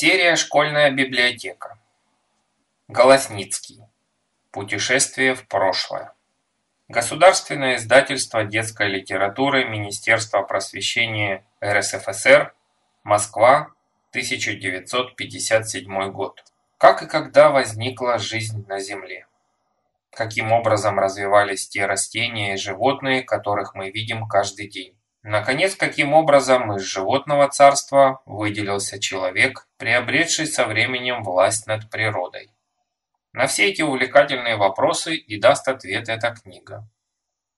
Серия «Школьная библиотека». Голосницкий. Путешествие в прошлое. Государственное издательство детской литературы Министерства просвещения РСФСР. Москва, 1957 год. Как и когда возникла жизнь на Земле? Каким образом развивались те растения и животные, которых мы видим каждый день? Наконец, каким образом из животного царства выделился человек, приобретший со временем власть над природой? На все эти увлекательные вопросы и даст ответ эта книга.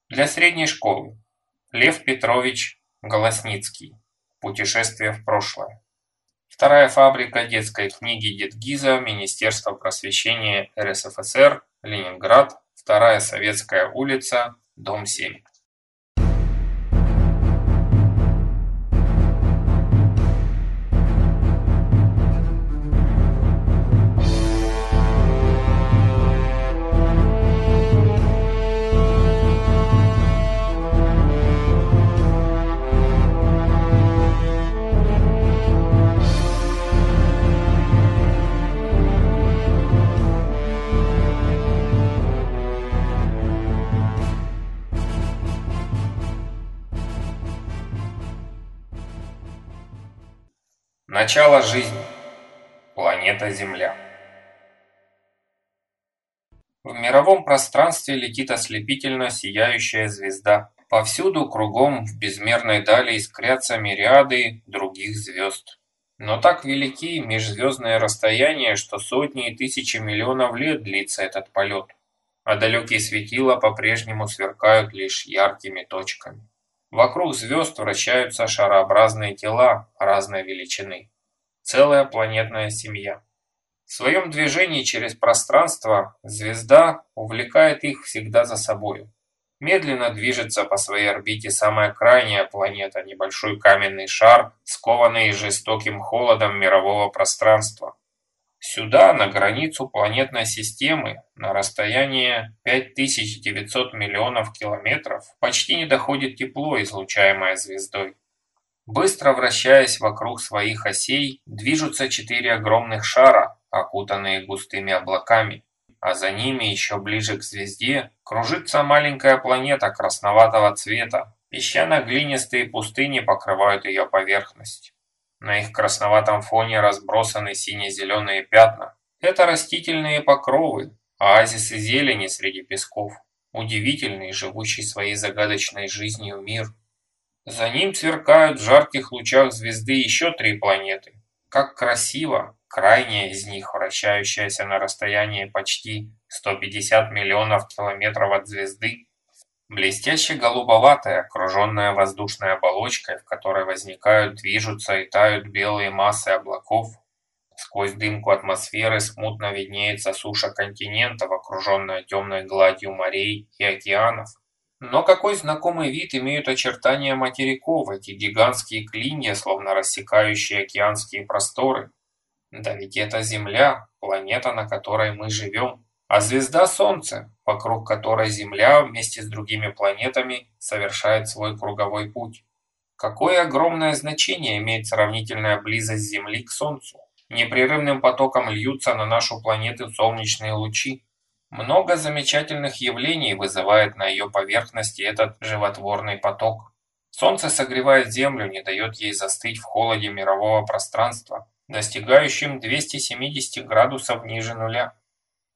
Для средней школы. Лев Петрович Голосницкий. Путешествие в прошлое. Вторая фабрика детской книги Дедгиза Министерства просвещения РСФСР, Ленинград, Вторая Советская улица, дом 7. Начало жизни. Планета Земля. В мировом пространстве летит ослепительно сияющая звезда. Повсюду, кругом, в безмерной дали искрятся мириады других звезд. Но так велики межзвездные расстояния, что сотни и тысячи миллионов лет длится этот полет, а далекие светила по-прежнему сверкают лишь яркими точками. Вокруг звезд вращаются шарообразные тела разной величины. Целая планетная семья. В своем движении через пространство звезда увлекает их всегда за собою. Медленно движется по своей орбите самая крайняя планета, небольшой каменный шар, скованный жестоким холодом мирового пространства. Сюда, на границу планетной системы, на расстояние 5900 миллионов километров, почти не доходит тепло, излучаемое звездой. Быстро вращаясь вокруг своих осей, движутся четыре огромных шара, окутанные густыми облаками, а за ними еще ближе к звезде кружится маленькая планета красноватого цвета. Песчано-глинистые пустыни покрывают ее поверхность. На их красноватом фоне разбросаны сине-зеленые пятна. Это растительные покровы, оазисы зелени среди песков. Удивительный, живущий своей загадочной жизнью мир. За ним сверкают в жарких лучах звезды еще три планеты. Как красиво, крайняя из них, вращающаяся на расстоянии почти 150 миллионов километров от звезды, Блестяще голубоватая, окруженная воздушной оболочкой, в которой возникают, движутся и тают белые массы облаков. Сквозь дымку атмосферы смутно виднеется суша континентов, окруженная темной гладью морей и океанов. Но какой знакомый вид имеют очертания материков, эти гигантские клинья, словно рассекающие океанские просторы. Да ведь это Земля, планета, на которой мы живем. А звезда Солнце, вокруг которой Земля вместе с другими планетами совершает свой круговой путь. Какое огромное значение имеет сравнительная близость Земли к Солнцу. Непрерывным потоком льются на нашу планету солнечные лучи. Много замечательных явлений вызывает на ее поверхности этот животворный поток. Солнце согревает Землю, не дает ей застыть в холоде мирового пространства, достигающем 270 градусов ниже нуля.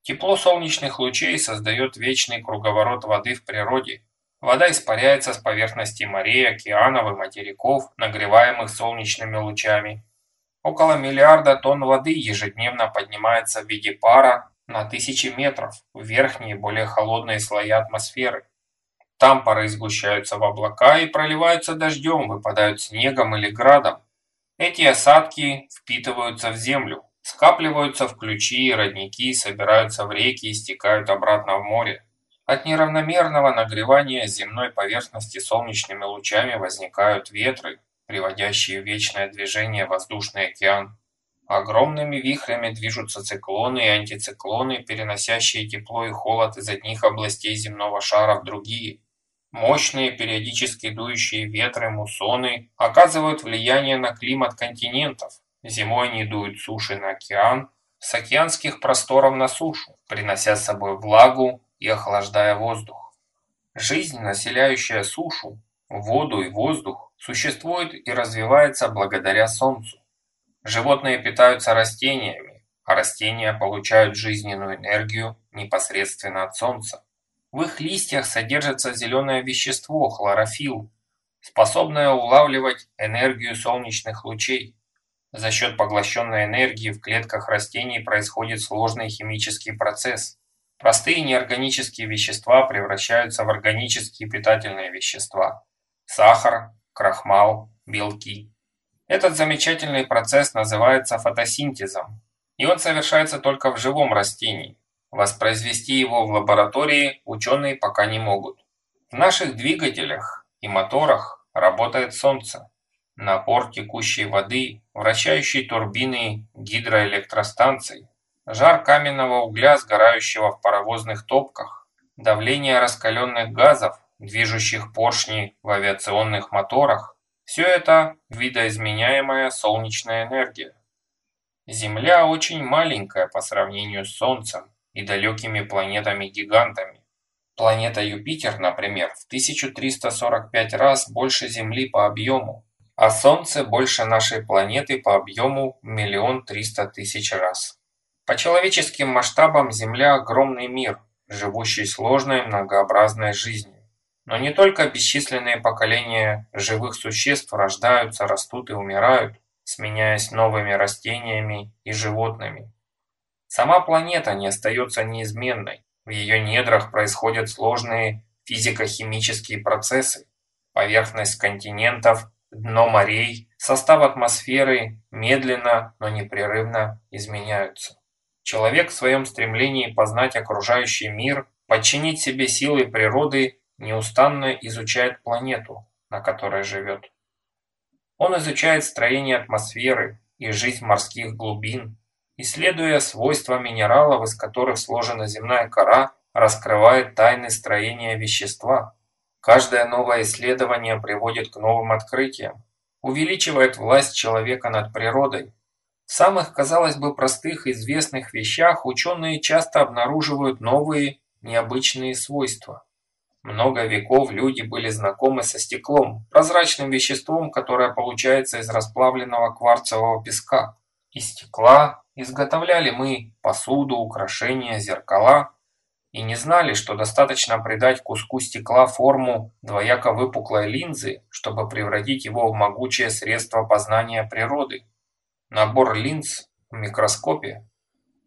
Тепло солнечных лучей создает вечный круговорот воды в природе. Вода испаряется с поверхности морей, океанов и материков, нагреваемых солнечными лучами. Около миллиарда тонн воды ежедневно поднимается в виде пара на тысячи метров в верхние, более холодные слои атмосферы. Там пары сгущаются в облака и проливаются дождем, выпадают снегом или градом. Эти осадки впитываются в землю, Скапливаются в ключи и родники, собираются в реки и стекают обратно в море. От неравномерного нагревания земной поверхности солнечными лучами возникают ветры, приводящие в вечное движение воздушный океан. Огромными вихрями движутся циклоны и антициклоны, переносящие тепло и холод из одних областей земного шара в другие. Мощные периодически дующие ветры, муссоны оказывают влияние на климат континентов, Зимой они дуют суши на океан, с океанских просторов на сушу, принося с собой влагу и охлаждая воздух. Жизнь, населяющая сушу, воду и воздух, существует и развивается благодаря Солнцу. Животные питаются растениями, а растения получают жизненную энергию непосредственно от Солнца. В их листьях содержится зеленое вещество – хлорофилл, способное улавливать энергию солнечных лучей. За счет поглощенной энергии в клетках растений происходит сложный химический процесс. Простые неорганические вещества превращаются в органические питательные вещества – сахар, крахмал, белки. Этот замечательный процесс называется фотосинтезом, и он совершается только в живом растении. Воспроизвести его в лаборатории ученые пока не могут. В наших двигателях и моторах работает солнце. Напор текущей воды, вращающей турбины гидроэлектростанций, жар каменного угля, сгорающего в паровозных топках, давление раскаленных газов, движущих поршни в авиационных моторах – все это видоизменяемая солнечная энергия. Земля очень маленькая по сравнению с Солнцем и далекими планетами-гигантами. Планета Юпитер, например, в 1345 раз больше Земли по объему, а Солнце больше нашей планеты по объему миллион триста тысяч раз. По человеческим масштабам Земля – огромный мир, живущий сложной многообразной жизнью. Но не только бесчисленные поколения живых существ рождаются, растут и умирают, сменяясь новыми растениями и животными. Сама планета не остается неизменной. В ее недрах происходят сложные физико-химические процессы. Поверхность континентов, дно морей, состав атмосферы медленно, но непрерывно изменяются. Человек в своем стремлении познать окружающий мир, подчинить себе силы природы, неустанно изучает планету, на которой живет. Он изучает строение атмосферы и жизнь морских глубин, Исследуя свойства минералов, из которых сложена земная кора, раскрывает тайны строения вещества. Каждое новое исследование приводит к новым открытиям, увеличивает власть человека над природой. В самых, казалось бы, простых известных вещах ученые часто обнаруживают новые, необычные свойства. Много веков люди были знакомы со стеклом, прозрачным веществом, которое получается из расплавленного кварцевого песка. Из стекла изготовляли мы посуду, украшения, зеркала и не знали, что достаточно придать куску стекла форму двояко выпуклой линзы, чтобы превратить его в могучее средство познания природы. Набор линз в микроскопе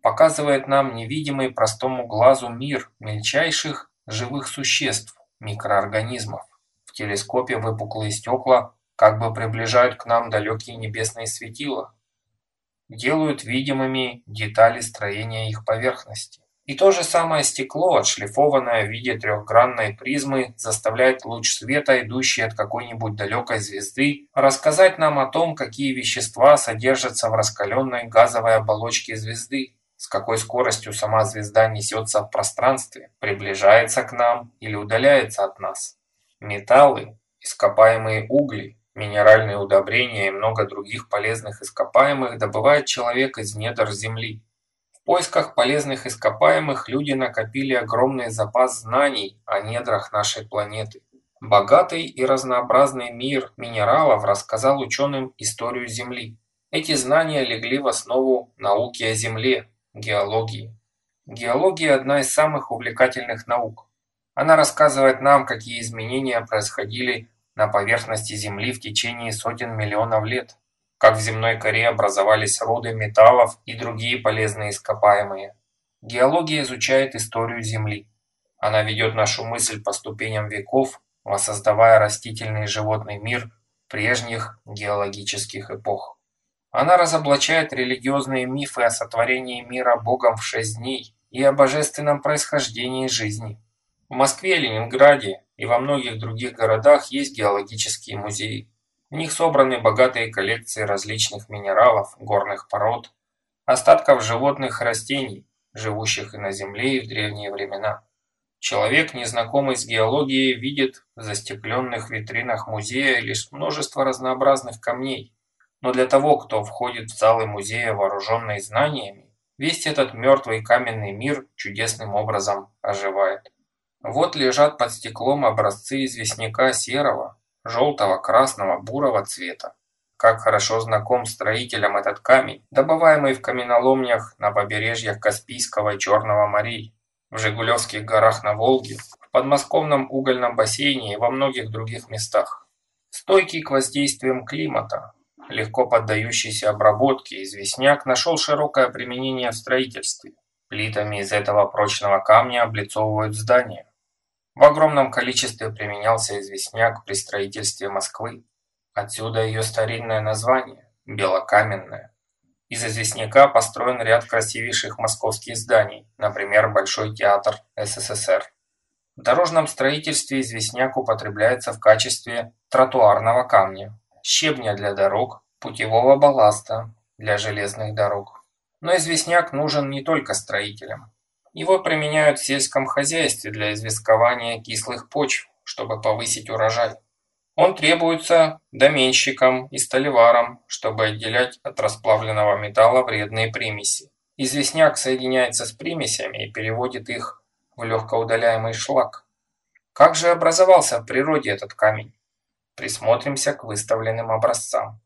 показывает нам невидимый простому глазу мир мельчайших живых существ, микроорганизмов. В телескопе выпуклые стекла как бы приближают к нам далекие небесные светила делают видимыми детали строения их поверхности. И то же самое стекло, отшлифованное в виде трехгранной призмы, заставляет луч света, идущий от какой-нибудь далекой звезды, рассказать нам о том, какие вещества содержатся в раскаленной газовой оболочке звезды, с какой скоростью сама звезда несется в пространстве, приближается к нам или удаляется от нас. Металлы, ископаемые угли, Минеральные удобрения и много других полезных ископаемых добывает человек из недр земли. В поисках полезных ископаемых люди накопили огромный запас знаний о недрах нашей планеты. Богатый и разнообразный мир минералов рассказал ученым историю Земли. Эти знания легли в основу науки о Земле, геологии. Геология – одна из самых увлекательных наук. Она рассказывает нам, какие изменения происходили на поверхности Земли в течение сотен миллионов лет, как в земной коре образовались роды металлов и другие полезные ископаемые. Геология изучает историю Земли. Она ведет нашу мысль по ступеням веков, воссоздавая растительный и животный мир прежних геологических эпох. Она разоблачает религиозные мифы о сотворении мира Богом в шесть дней и о божественном происхождении жизни. В Москве, Ленинграде и во многих других городах есть геологические музеи. В них собраны богатые коллекции различных минералов, горных пород, остатков животных и растений, живущих и на Земле, и в древние времена. Человек, незнакомый с геологией, видит в застекленных витринах музея лишь множество разнообразных камней, Но для того, кто входит в залы музея вооруженный знаниями, весь этот мертвый каменный мир чудесным образом оживает. Вот лежат под стеклом образцы известняка серого, желтого, красного, бурого цвета. Как хорошо знаком строителям этот камень, добываемый в каменоломнях на побережьях Каспийского и Черного морей, в Жигулевских горах на Волге, в подмосковном угольном бассейне и во многих других местах. Стойкий к воздействиям климата, легко поддающийся обработке, известняк нашел широкое применение в строительстве. Плитами из этого прочного камня облицовывают здания. В огромном количестве применялся известняк при строительстве Москвы. Отсюда ее старинное название – белокаменное. Из известняка построен ряд красивейших московских зданий, например, Большой театр СССР. В дорожном строительстве известняк употребляется в качестве тротуарного камня, щебня для дорог, путевого балласта для железных дорог. Но известняк нужен не только строителям. Его применяют в сельском хозяйстве для известкования кислых почв, чтобы повысить урожай. Он требуется доменщикам и столеварам, чтобы отделять от расплавленного металла вредные примеси. Известняк соединяется с примесями и переводит их в легкоудаляемый шлак. Как же образовался в природе этот камень? Присмотримся к выставленным образцам.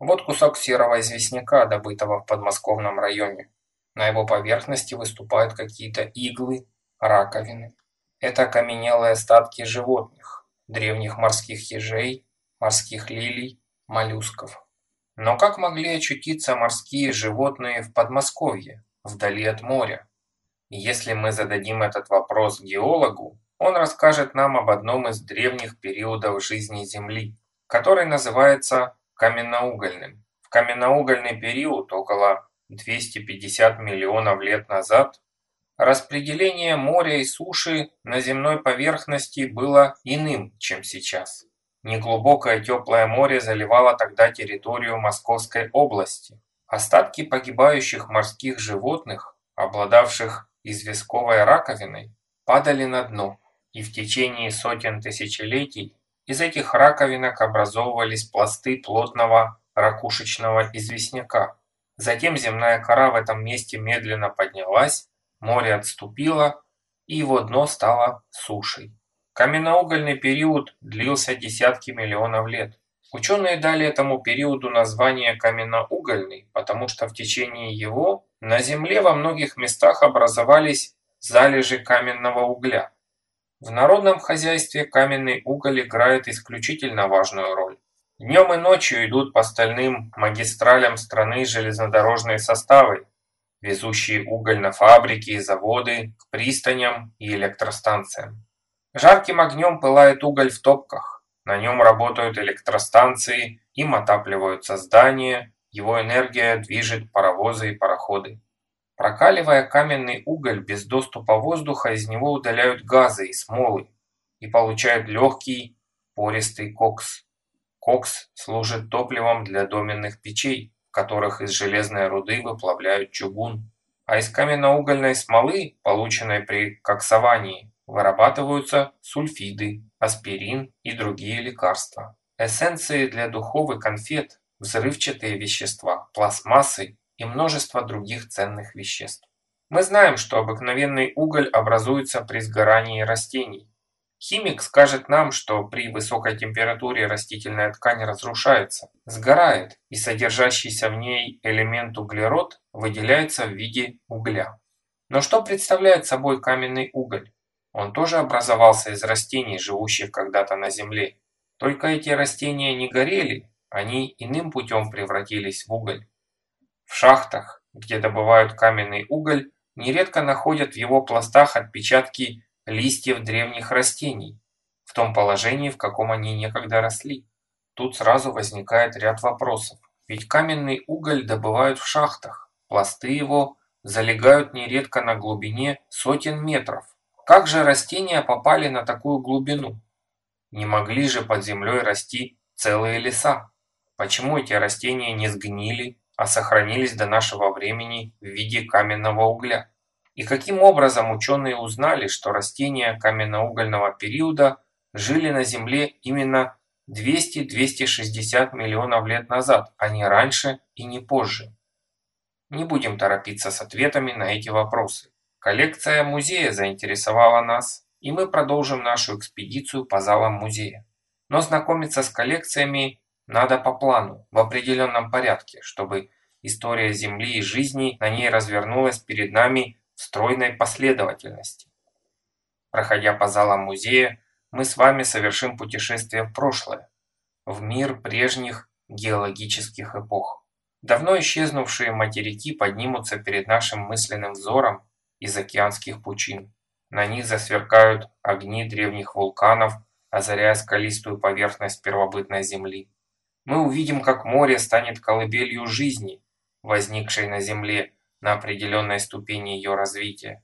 Вот кусок серого известняка, добытого в подмосковном районе. На его поверхности выступают какие-то иглы, раковины. Это окаменелые остатки животных древних морских ежей, морских лилий, моллюсков. Но как могли очутиться морские животные в Подмосковье, вдали от моря? Если мы зададим этот вопрос геологу, он расскажет нам об одном из древних периодов жизни Земли, который называется каменноугольным. В каменноугольный период, около 250 миллионов лет назад, Распределение моря и суши на земной поверхности было иным, чем сейчас. Неглубокое теплое море заливало тогда территорию Московской области. Остатки погибающих морских животных, обладавших известковой раковиной, падали на дно, и в течение сотен тысячелетий из этих раковинок образовывались пласты плотного ракушечного известняка. Затем земная кора в этом месте медленно поднялась Море отступило, и его дно стало сушей. Каменноугольный период длился десятки миллионов лет. Ученые дали этому периоду название каменноугольный, потому что в течение его на Земле во многих местах образовались залежи каменного угля. В народном хозяйстве каменный уголь играет исключительно важную роль. Днем и ночью идут по стальным магистралям страны железнодорожные составы, везущие уголь на фабрики и заводы, к пристаням и электростанциям. Жарким огнем пылает уголь в топках, на нем работают электростанции, им отапливаются здания, его энергия движет паровозы и пароходы. Прокаливая каменный уголь без доступа воздуха, из него удаляют газы и смолы и получают легкий пористый кокс. Кокс служит топливом для доменных печей, которых из железной руды выплавляют чугун, а из каменноугольной смолы, полученной при коксовании, вырабатываются сульфиды, аспирин и другие лекарства. Эссенции для духов и конфет, взрывчатые вещества, пластмассы и множество других ценных веществ. Мы знаем, что обыкновенный уголь образуется при сгорании растений, Химик скажет нам, что при высокой температуре растительная ткань разрушается, сгорает, и содержащийся в ней элемент углерод выделяется в виде угля. Но что представляет собой каменный уголь? Он тоже образовался из растений, живущих когда-то на Земле. Только эти растения не горели, они иным путем превратились в уголь. В шахтах, где добывают каменный уголь, нередко находят в его пластах отпечатки листьев древних растений, в том положении, в каком они некогда росли. Тут сразу возникает ряд вопросов. Ведь каменный уголь добывают в шахтах, пласты его залегают нередко на глубине сотен метров. Как же растения попали на такую глубину? Не могли же под землей расти целые леса? Почему эти растения не сгнили, а сохранились до нашего времени в виде каменного угля? И каким образом ученые узнали, что растения каменноугольного периода жили на Земле именно 200-260 миллионов лет назад, а не раньше и не позже? Не будем торопиться с ответами на эти вопросы. Коллекция музея заинтересовала нас, и мы продолжим нашу экспедицию по залам музея. Но знакомиться с коллекциями надо по плану, в определенном порядке, чтобы история Земли и жизни на ней развернулась перед нами в стройной последовательности. Проходя по залам музея, мы с вами совершим путешествие в прошлое, в мир прежних геологических эпох. Давно исчезнувшие материки поднимутся перед нашим мысленным взором из океанских пучин. На них засверкают огни древних вулканов, озаряя скалистую поверхность первобытной Земли. Мы увидим, как море станет колыбелью жизни, возникшей на Земле на определенной ступени ее развития.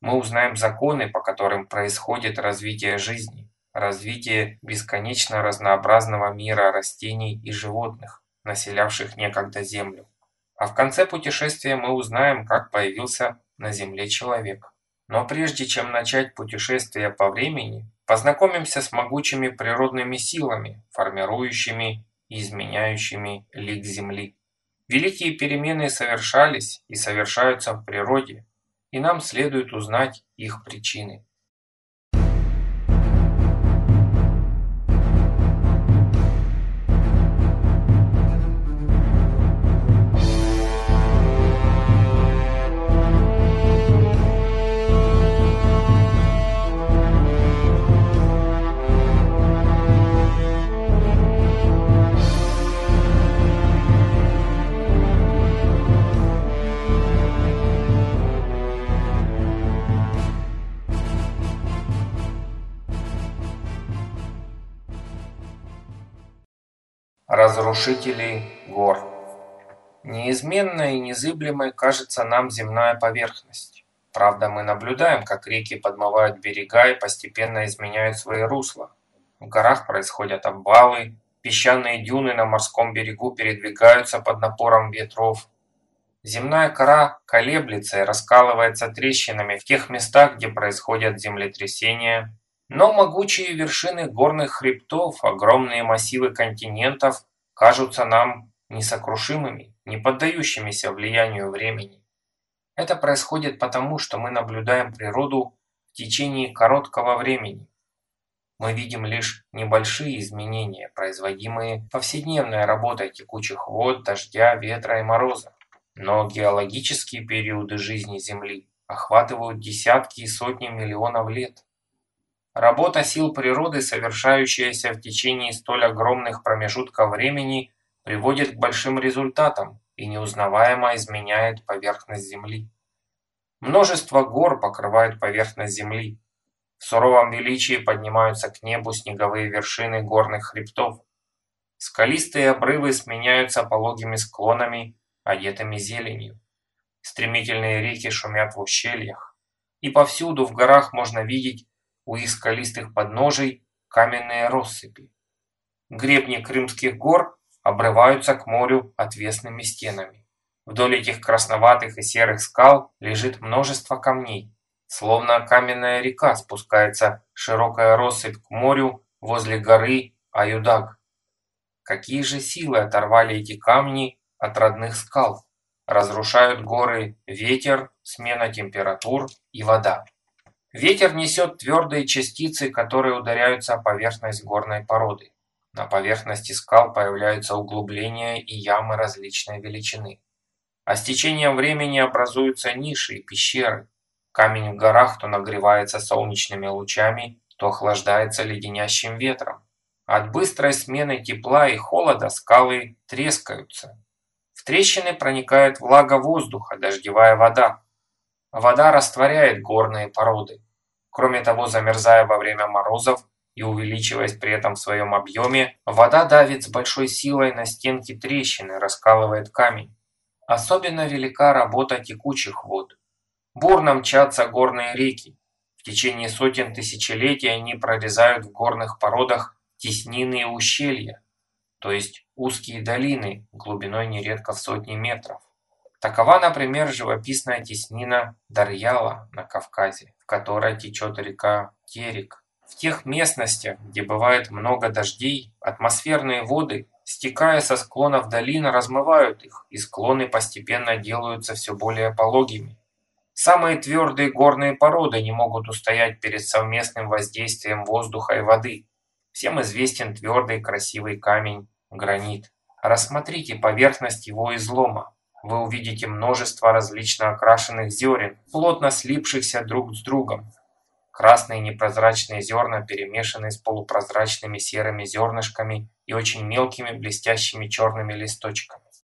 Мы узнаем законы, по которым происходит развитие жизни, развитие бесконечно разнообразного мира растений и животных, населявших некогда Землю. А в конце путешествия мы узнаем, как появился на Земле человек. Но прежде чем начать путешествие по времени, познакомимся с могучими природными силами, формирующими изменяющими лик Земли. Великие перемены совершались и совершаются в природе, и нам следует узнать их причины. Разрушители гор. Неизменной и незыблемой кажется нам земная поверхность. Правда, мы наблюдаем, как реки подмывают берега и постепенно изменяют свои русла. В горах происходят обвалы, песчаные дюны на морском берегу передвигаются под напором ветров. Земная кора колеблется и раскалывается трещинами в тех местах, где происходят землетрясения, но могучие вершины горных хребтов, огромные массивы континентов кажутся нам несокрушимыми, не поддающимися влиянию времени. Это происходит потому, что мы наблюдаем природу в течение короткого времени. Мы видим лишь небольшие изменения, производимые повседневной работой текучих вод, дождя, ветра и мороза. Но геологические периоды жизни Земли охватывают десятки и сотни миллионов лет. Работа сил природы, совершающаяся в течение столь огромных промежутков времени, приводит к большим результатам и неузнаваемо изменяет поверхность Земли. Множество гор покрывают поверхность Земли. В суровом величии поднимаются к небу снеговые вершины горных хребтов. Скалистые обрывы сменяются пологими склонами, одетыми зеленью. Стремительные реки шумят в ущельях. И повсюду в горах можно видеть у их скалистых подножий каменные россыпи. Гребни Крымских гор обрываются к морю отвесными стенами. Вдоль этих красноватых и серых скал лежит множество камней. Словно каменная река спускается широкая россыпь к морю возле горы Аюдаг. Какие же силы оторвали эти камни от родных скал? Разрушают горы ветер, смена температур и вода. Ветер несет твердые частицы, которые ударяются о поверхность горной породы. На поверхности скал появляются углубления и ямы различной величины. А с течением времени образуются ниши и пещеры. Камень в горах то нагревается солнечными лучами, то охлаждается леденящим ветром. От быстрой смены тепла и холода скалы трескаются. В трещины проникает влага воздуха, дождевая вода. Вода растворяет горные породы. Кроме того, замерзая во время морозов и увеличиваясь при этом в своем объеме, вода давит с большой силой на стенки трещины, раскалывает камень. Особенно велика работа текучих вод. Бурно мчатся горные реки. В течение сотен тысячелетий они прорезают в горных породах теснины и ущелья, то есть узкие долины глубиной нередко в сотни метров. Такова, например, живописная теснина Дарьяла на Кавказе, в которой течет река Терек. В тех местностях, где бывает много дождей, атмосферные воды, стекая со склонов долин, размывают их, и склоны постепенно делаются все более пологими. Самые твердые горные породы не могут устоять перед совместным воздействием воздуха и воды. Всем известен твердый красивый камень – гранит. Рассмотрите поверхность его излома. Вы увидите множество различно окрашенных зерен, плотно слипшихся друг с другом. Красные непрозрачные зерна перемешаны с полупрозрачными серыми зернышками и очень мелкими блестящими черными листочками.